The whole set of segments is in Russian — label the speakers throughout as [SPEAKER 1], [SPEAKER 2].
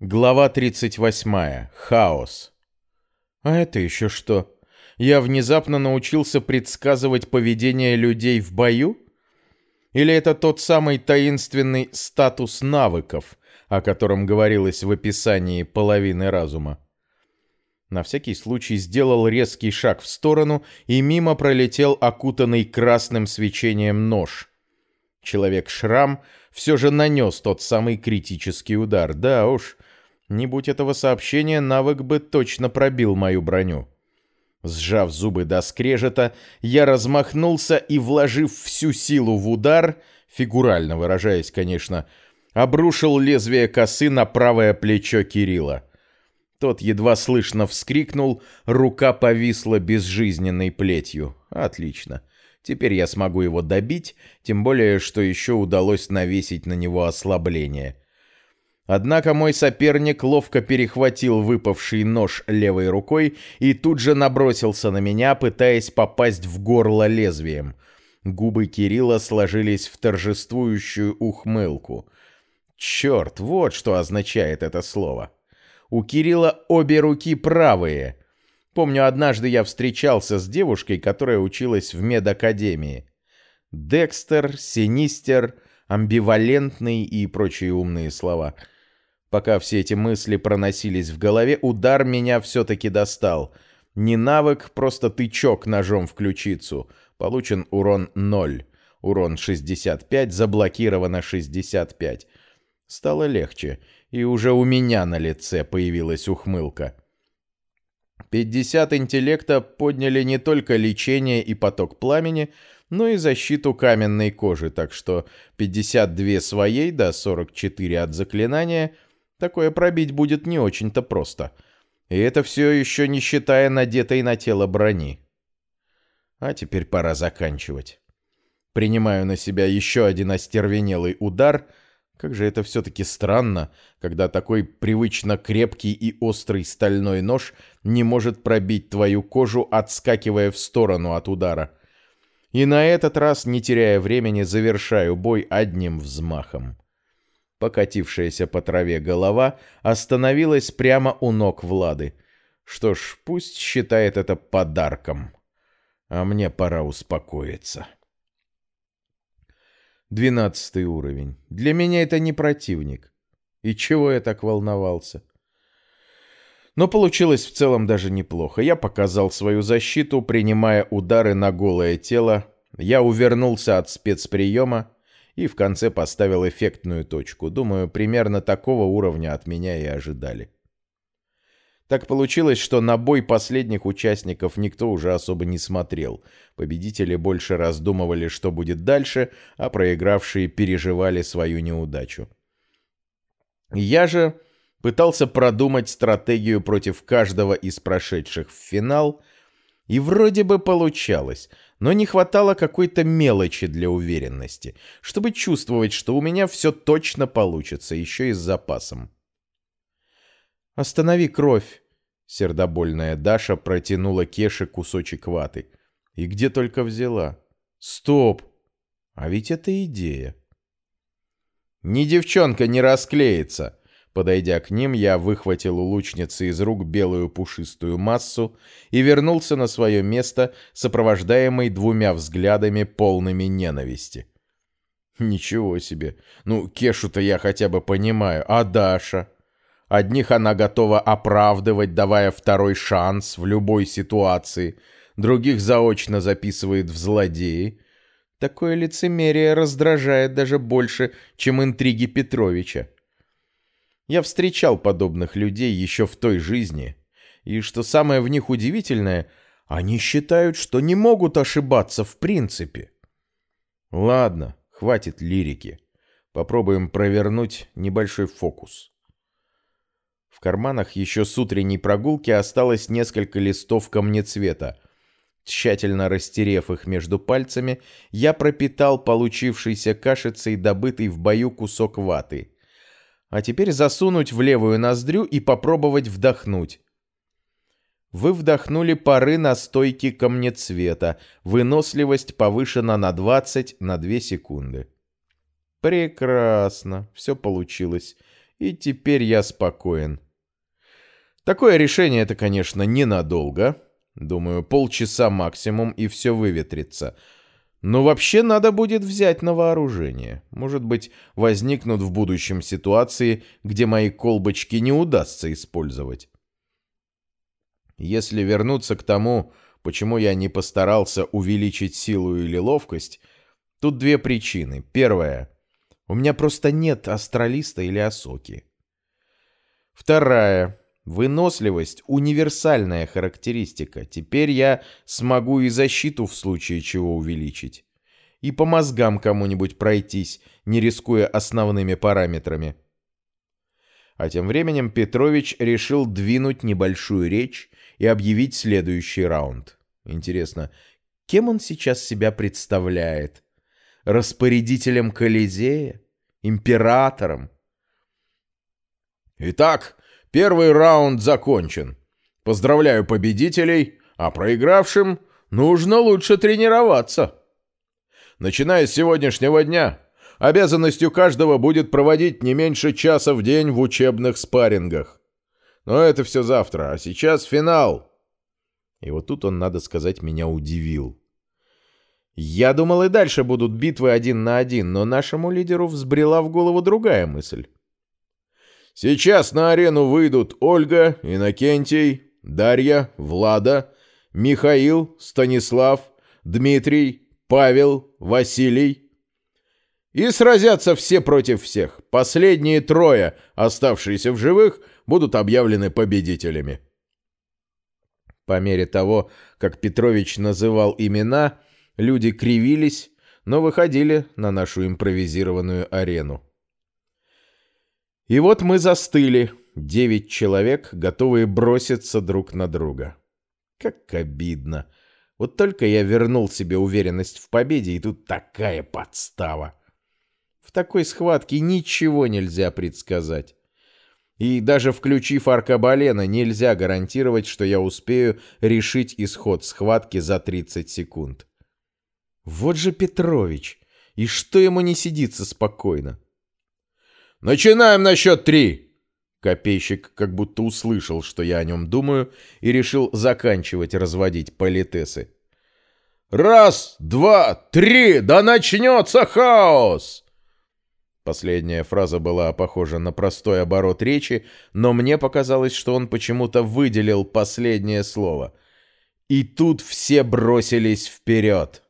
[SPEAKER 1] Глава 38. Хаос. А это еще что? Я внезапно научился предсказывать поведение людей в бою? Или это тот самый таинственный статус навыков, о котором говорилось в описании половины разума? На всякий случай сделал резкий шаг в сторону, и мимо пролетел окутанный красным свечением нож. Человек-шрам все же нанес тот самый критический удар. Да уж, не будь этого сообщения, навык бы точно пробил мою броню. Сжав зубы до скрежета, я размахнулся и, вложив всю силу в удар, фигурально выражаясь, конечно, обрушил лезвие косы на правое плечо Кирилла. Тот едва слышно вскрикнул, рука повисла безжизненной плетью. Отлично. Теперь я смогу его добить, тем более, что еще удалось навесить на него ослабление. Однако мой соперник ловко перехватил выпавший нож левой рукой и тут же набросился на меня, пытаясь попасть в горло лезвием. Губы Кирилла сложились в торжествующую ухмылку. Черт, вот что означает это слово. У Кирилла обе руки правые. Помню, однажды я встречался с девушкой, которая училась в медакадемии. Декстер, Синистер, амбивалентный и прочие умные слова — Пока все эти мысли проносились в голове, удар меня все-таки достал. Не навык, просто тычок ножом в ключицу. Получен урон 0. Урон 65, заблокировано 65. Стало легче, и уже у меня на лице появилась ухмылка. 50 интеллекта подняли не только лечение и поток пламени, но и защиту каменной кожи, так что 52 своей, да 44 от заклинания — Такое пробить будет не очень-то просто. И это все еще не считая надетой на тело брони. А теперь пора заканчивать. Принимаю на себя еще один остервенелый удар. Как же это все-таки странно, когда такой привычно крепкий и острый стальной нож не может пробить твою кожу, отскакивая в сторону от удара. И на этот раз, не теряя времени, завершаю бой одним взмахом. Покатившаяся по траве голова остановилась прямо у ног Влады. Что ж, пусть считает это подарком. А мне пора успокоиться. Двенадцатый уровень. Для меня это не противник. И чего я так волновался? Но получилось в целом даже неплохо. Я показал свою защиту, принимая удары на голое тело. Я увернулся от спецприема, и в конце поставил эффектную точку. Думаю, примерно такого уровня от меня и ожидали. Так получилось, что на бой последних участников никто уже особо не смотрел. Победители больше раздумывали, что будет дальше, а проигравшие переживали свою неудачу. Я же пытался продумать стратегию против каждого из прошедших в финал, и вроде бы получалось — но не хватало какой-то мелочи для уверенности, чтобы чувствовать, что у меня все точно получится, еще и с запасом. «Останови кровь!» Сердобольная Даша протянула Кеше кусочек ваты. И где только взяла. «Стоп! А ведь это идея!» «Ни девчонка не расклеится!» Подойдя к ним, я выхватил у лучницы из рук белую пушистую массу и вернулся на свое место, сопровождаемый двумя взглядами, полными ненависти. Ничего себе. Ну, Кешу-то я хотя бы понимаю. А Даша? Одних она готова оправдывать, давая второй шанс в любой ситуации. Других заочно записывает в злодеи. Такое лицемерие раздражает даже больше, чем интриги Петровича. Я встречал подобных людей еще в той жизни, и что самое в них удивительное, они считают, что не могут ошибаться в принципе. Ладно, хватит лирики. Попробуем провернуть небольшой фокус. В карманах еще с утренней прогулки осталось несколько листов камнецвета. Тщательно растерев их между пальцами, я пропитал получившейся кашицей добытый в бою кусок ваты. А теперь засунуть в левую ноздрю и попробовать вдохнуть. Вы вдохнули пары настойки камнецвета. Выносливость повышена на 20 на 2 секунды. Прекрасно. Все получилось. и теперь я спокоен. Такое решение это, конечно, ненадолго. Думаю, полчаса максимум, и все выветрится. Но вообще надо будет взять на вооружение. Может быть, возникнут в будущем ситуации, где мои колбочки не удастся использовать. Если вернуться к тому, почему я не постарался увеличить силу или ловкость, тут две причины. Первая. У меня просто нет астралиста или осоки. Вторая. Выносливость – универсальная характеристика. Теперь я смогу и защиту в случае чего увеличить. И по мозгам кому-нибудь пройтись, не рискуя основными параметрами. А тем временем Петрович решил двинуть небольшую речь и объявить следующий раунд. Интересно, кем он сейчас себя представляет? Распорядителем Колизея? Императором?
[SPEAKER 2] Итак, Первый раунд закончен. Поздравляю победителей, а проигравшим нужно лучше тренироваться. Начиная с сегодняшнего дня, обязанностью каждого будет проводить не меньше часа в день в учебных спаррингах. Но это все завтра, а сейчас финал.
[SPEAKER 1] И вот тут он, надо сказать, меня удивил. Я думал, и дальше будут битвы один на один, но нашему лидеру взбрела в голову другая мысль.
[SPEAKER 2] Сейчас на арену выйдут Ольга, Иннокентий, Дарья, Влада, Михаил, Станислав, Дмитрий, Павел, Василий. И сразятся все против всех. Последние трое, оставшиеся в живых, будут объявлены победителями.
[SPEAKER 1] По мере того, как Петрович называл имена, люди кривились, но выходили на нашу импровизированную арену. И вот мы застыли, девять человек, готовые броситься друг на друга. Как обидно. Вот только я вернул себе уверенность в победе, и тут такая подстава. В такой схватке ничего нельзя предсказать. И даже включив аркабалена, нельзя гарантировать, что я успею решить исход схватки за 30 секунд. Вот же Петрович! И что ему не сидится спокойно?
[SPEAKER 2] Начинаем на счет три!»
[SPEAKER 1] Копейщик как будто услышал, что я о нем думаю, и решил заканчивать разводить политесы.
[SPEAKER 2] «Раз, два, три! Да начнется хаос!»
[SPEAKER 1] Последняя фраза была похожа на простой оборот речи, но мне показалось, что он почему-то выделил последнее слово. И тут все бросились вперед.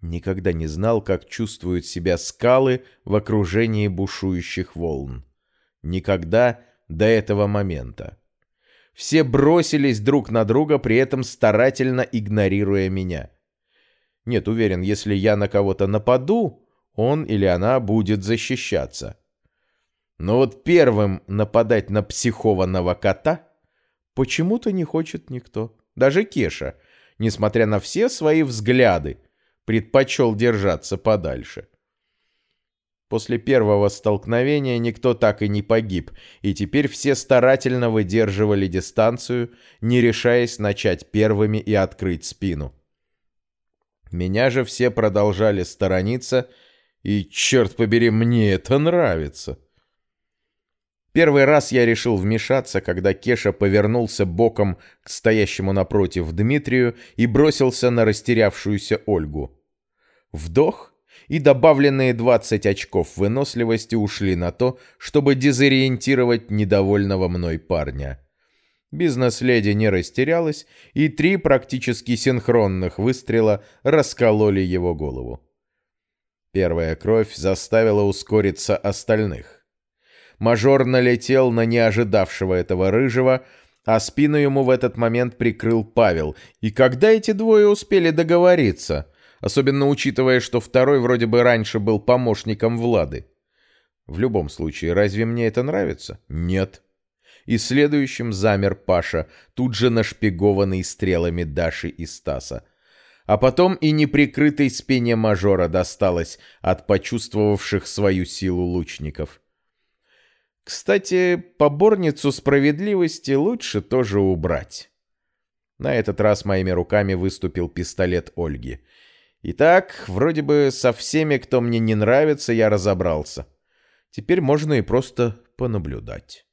[SPEAKER 1] Никогда не знал, как чувствуют себя скалы в окружении бушующих волн. Никогда до этого момента. Все бросились друг на друга, при этом старательно игнорируя меня. Нет, уверен, если я на кого-то нападу, он или она будет защищаться. Но вот первым нападать на психованного кота почему-то не хочет никто. Даже Кеша, несмотря на все свои взгляды, предпочел держаться подальше. После первого столкновения никто так и не погиб, и теперь все старательно выдерживали дистанцию, не решаясь начать первыми и открыть спину. Меня же все продолжали сторониться, и, черт побери, мне это нравится. Первый раз я решил вмешаться, когда Кеша повернулся боком к стоящему напротив Дмитрию и бросился на растерявшуюся Ольгу. Вдох, и добавленные 20 очков выносливости ушли на то, чтобы дезориентировать недовольного мной парня. Бизнес-леди не растерялась, и три практически синхронных выстрела раскололи его голову. Первая кровь заставила ускориться остальных. Мажор налетел на неожидавшего этого рыжего, а спину ему в этот момент прикрыл Павел. И когда эти двое успели договориться? Особенно учитывая, что второй вроде бы раньше был помощником Влады. В любом случае, разве мне это нравится? Нет. И следующим замер Паша, тут же нашпигованный стрелами Даши и Стаса. А потом и неприкрытой спине мажора досталось от почувствовавших свою силу лучников. Кстати, поборницу справедливости лучше тоже убрать. На этот раз моими руками выступил пистолет Ольги. Итак, вроде бы со всеми, кто мне не нравится, я разобрался. Теперь можно и просто понаблюдать.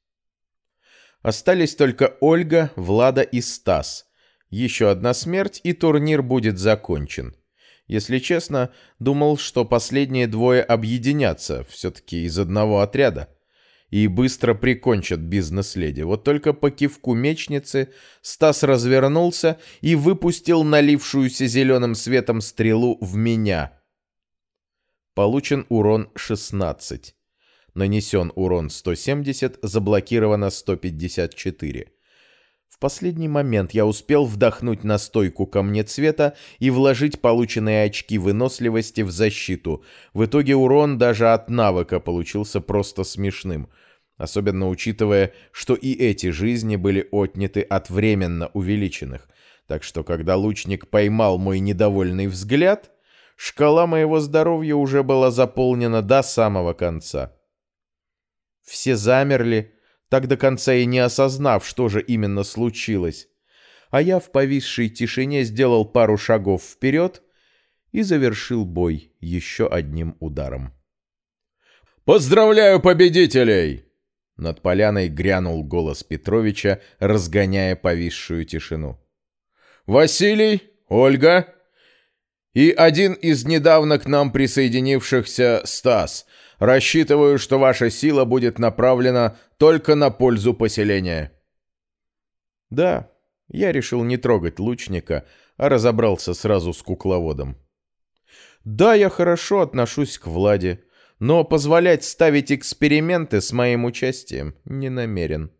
[SPEAKER 1] Остались только Ольга, Влада и Стас. Еще одна смерть, и турнир будет закончен. Если честно, думал, что последние двое объединятся, все-таки из одного отряда, и быстро прикончат бизнес-леди. Вот только по кивку мечницы Стас развернулся и выпустил налившуюся зеленым светом стрелу в меня. Получен урон 16. Нанесен урон 170, заблокировано 154. В последний момент я успел вдохнуть настойку камне цвета и вложить полученные очки выносливости в защиту. В итоге урон даже от навыка получился просто смешным. Особенно учитывая, что и эти жизни были отняты от временно увеличенных. Так что, когда лучник поймал мой недовольный взгляд, шкала моего здоровья уже была заполнена до самого конца. Все замерли, так до конца и не осознав, что же именно случилось. А я в повисшей тишине сделал пару шагов вперед и завершил бой еще одним ударом.
[SPEAKER 2] «Поздравляю победителей!»
[SPEAKER 1] Над поляной грянул голос Петровича, разгоняя повисшую тишину.
[SPEAKER 2] «Василий, Ольга и один из недавно к нам присоединившихся Стас. Рассчитываю, что ваша сила будет направлена только на пользу поселения».
[SPEAKER 1] «Да, я решил не трогать лучника, а разобрался сразу с кукловодом. Да, я хорошо отношусь к Владе, но позволять ставить эксперименты с моим участием не намерен.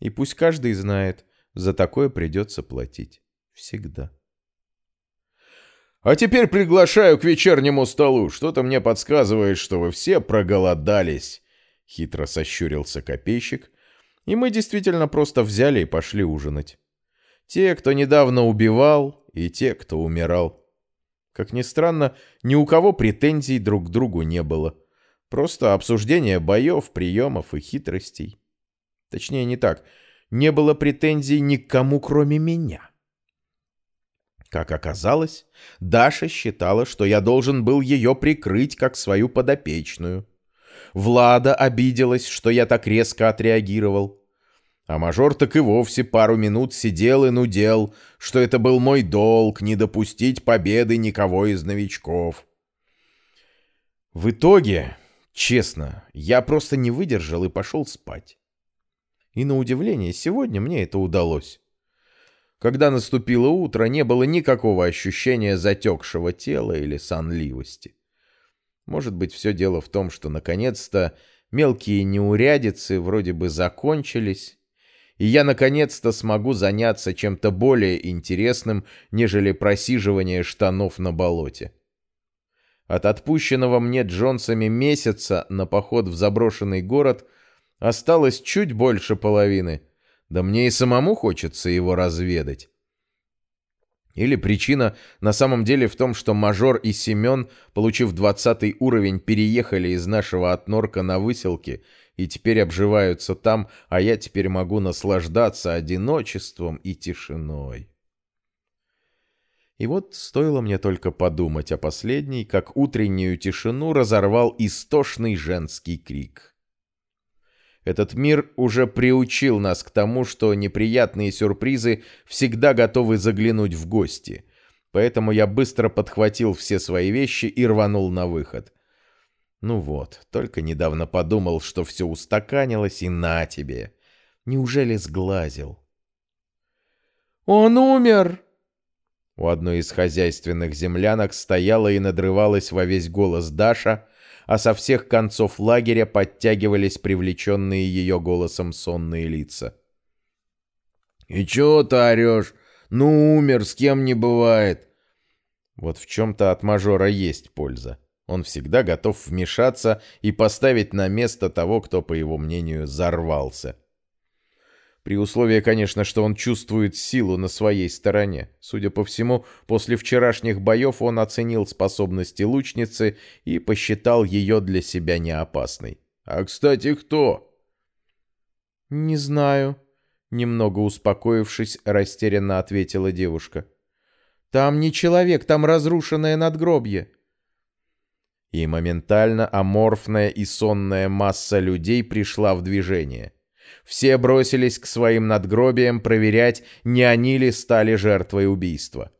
[SPEAKER 1] И пусть каждый знает, за такое придется платить. Всегда».
[SPEAKER 2] А теперь приглашаю к вечернему столу. Что-то мне подсказывает, что вы все проголодались. Хитро сощурился копейщик.
[SPEAKER 1] И мы действительно просто взяли и пошли ужинать. Те, кто недавно убивал, и те, кто умирал. Как ни странно, ни у кого претензий друг к другу не было. Просто обсуждение боев, приемов и хитростей. Точнее, не так. Не было претензий ни к кому, кроме меня. Как оказалось, Даша считала, что я должен был ее прикрыть как свою подопечную. Влада обиделась, что я так резко отреагировал. А мажор так и вовсе пару минут сидел и нудел, что это был мой долг не допустить победы никого из новичков. В итоге, честно, я просто не выдержал и пошел спать. И на удивление, сегодня мне это удалось. Когда наступило утро, не было никакого ощущения затекшего тела или сонливости. Может быть, все дело в том, что наконец-то мелкие неурядицы вроде бы закончились, и я наконец-то смогу заняться чем-то более интересным, нежели просиживание штанов на болоте. От отпущенного мне Джонсами месяца на поход в заброшенный город осталось чуть больше половины — да мне и самому хочется его разведать. Или причина на самом деле в том, что Мажор и Семен, получив двадцатый уровень, переехали из нашего отнорка на выселки и теперь обживаются там, а я теперь могу наслаждаться одиночеством и тишиной. И вот стоило мне только подумать о последней, как утреннюю тишину разорвал истошный женский крик. Этот мир уже приучил нас к тому, что неприятные сюрпризы всегда готовы заглянуть в гости. Поэтому я быстро подхватил все свои вещи и рванул на выход. Ну вот, только недавно подумал, что все устаканилось, и на тебе. Неужели сглазил?
[SPEAKER 3] «Он умер!»
[SPEAKER 1] У одной из хозяйственных землянок стояла и надрывалась во весь голос Даша, а со всех концов лагеря подтягивались привлеченные ее голосом сонные лица.
[SPEAKER 2] «И чего ты орешь? Ну, умер, с кем не бывает!»
[SPEAKER 1] Вот в чем-то от мажора есть польза. Он всегда готов вмешаться и поставить на место того, кто, по его мнению, зарвался. При условии, конечно, что он чувствует силу на своей стороне. Судя по всему, после вчерашних боев он оценил способности лучницы и посчитал ее для себя неопасной.
[SPEAKER 2] «А, кстати, кто?»
[SPEAKER 3] «Не знаю», — немного успокоившись, растерянно ответила девушка. «Там не человек, там разрушенное надгробье».
[SPEAKER 1] И моментально аморфная и сонная масса людей пришла в движение. Все бросились к своим надгробиям проверять, не они ли стали жертвой убийства.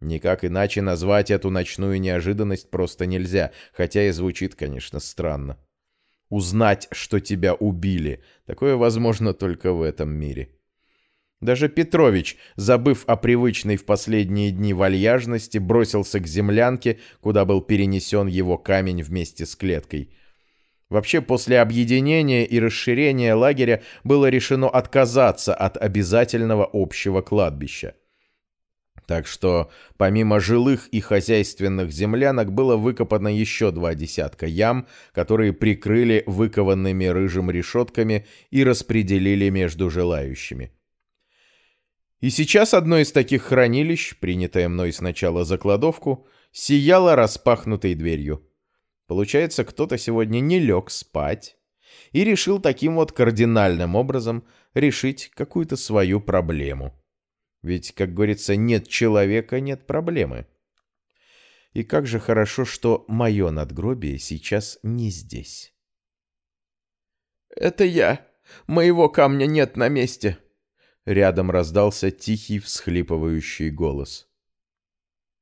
[SPEAKER 1] Никак иначе назвать эту ночную неожиданность просто нельзя, хотя и звучит, конечно, странно. Узнать, что тебя убили, такое возможно только в этом мире. Даже Петрович, забыв о привычной в последние дни вальяжности, бросился к землянке, куда был перенесен его камень вместе с клеткой. Вообще, после объединения и расширения лагеря было решено отказаться от обязательного общего кладбища. Так что помимо жилых и хозяйственных землянок было выкопано еще два десятка ям, которые прикрыли выкованными рыжим решетками и распределили между желающими. И сейчас одно из таких хранилищ, принятое мной сначала за кладовку, сияло распахнутой дверью. Получается, кто-то сегодня не лег спать и решил таким вот кардинальным образом решить какую-то свою проблему. Ведь, как говорится, нет человека, нет проблемы. И как же хорошо, что мое надгробие сейчас не здесь.
[SPEAKER 3] «Это я. Моего камня нет на месте», Рядом раздался тихий всхлипывающий голос.